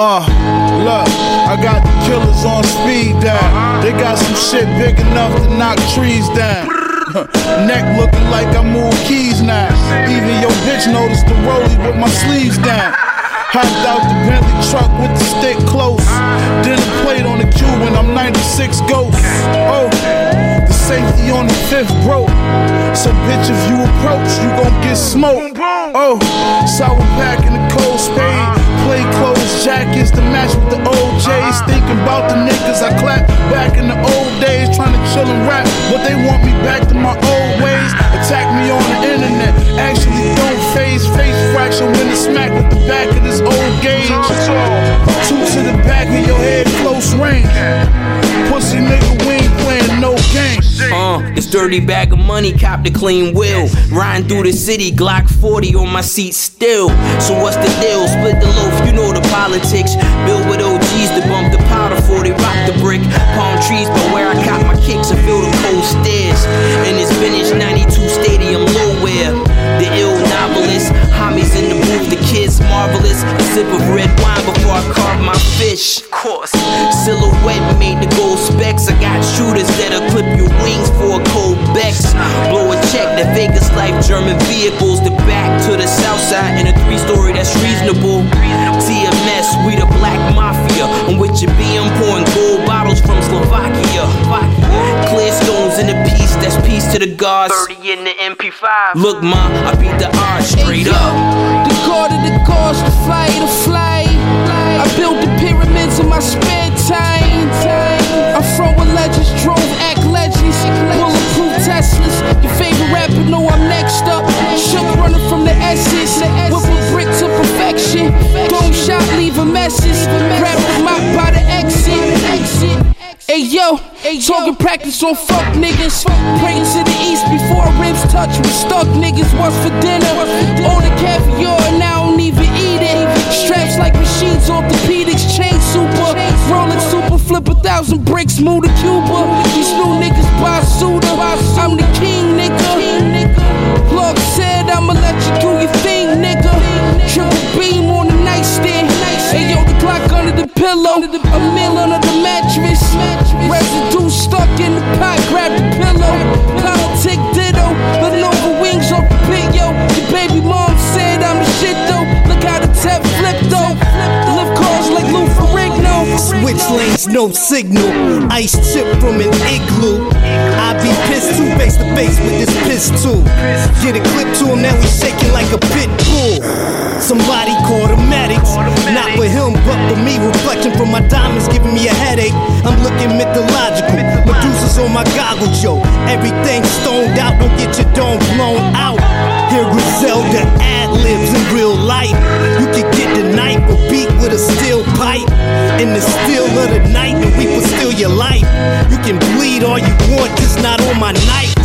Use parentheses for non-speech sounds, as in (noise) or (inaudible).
Uh, look, I got the killers on speed dial. They got some shit big enough to knock trees down. (laughs) Neck looking like I move keys now. Even your bitch noticed the rollie with my sleeves down. Hopped out the Bentley truck with the stick close. Dinner plate on the Cuban, I'm 96 ghost. Oh, the safety on the fifth broke. So bitch, if you approach, you gon' get smoked. Oh, sour pack in the clothes, jackets to match with the OJs. Uh-huh. Thinking about the niggas I clapped back in the old days. Trying to chill and rap, but they want me back to my old ways. Attack me on the internet, dirty bag of money, cop the clean wheel. Riding through the city, Glock 40 on my seat still. So what's the deal? Split the loaf, you know the politics. Build with OGs to bump the powder for they rock the brick. Palm trees, but where I cop my kicks, I feel the cold stairs. In this vintage 92 stadium, nowhere. The ill novelist, homies in the booth, the kids marvelous. A sip of red wine before I carve my fish. Course, silhouette made the gold specs. I got shooters that'll clip your wings for a cold Bex. Blow a check, that Vegas life, German vehicles. The back to the south side in a three story that's reasonable. TMS, we the black mafia. I'm with your BM pouring gold bottles from Slovakia. Clear stones in the piece, that's peace to the gods. 30 in the MP5. Look, ma, I beat the odds straight Hey, yo, up. The guard of the gods, the fly to fly. I built the pyramids in my spare time. I'm from where legends drove, act legends. Bulletproof Teslas. Your favorite rapper know I'm next up. Shook running from the essence. Whip a brick to perfection. Don't shot, leave a message. The mop by the exit. Hey yo, hey, talking practice on fuck niggas. Pray to the east before ribs touch with stuck niggas. What's for dinner? Order caviar flip a thousand bricks, move to Cuba. These new niggas buy Suda. I'm the king, nigga. Plug said I'ma let you do your thing, nigga. Triple beam on the nightstand. Hey yo, the clock under the pillow. A meal under the mattress. Residue stuck in the Switch lanes, no signal. Ice chip from an igloo. I be pissed too, face to face with this pistol. Get a clip to him, now we shaking like a pit bull. Somebody call the medics. Not for him, but for me. Reflection from my diamonds giving me a headache. I'm looking mythological. Medusa's on my goggles, yo. Everything stoned out, don't get your dome blown out. Still of the night, and we will steal your life. You can bleed all you want, just not on my. Aight.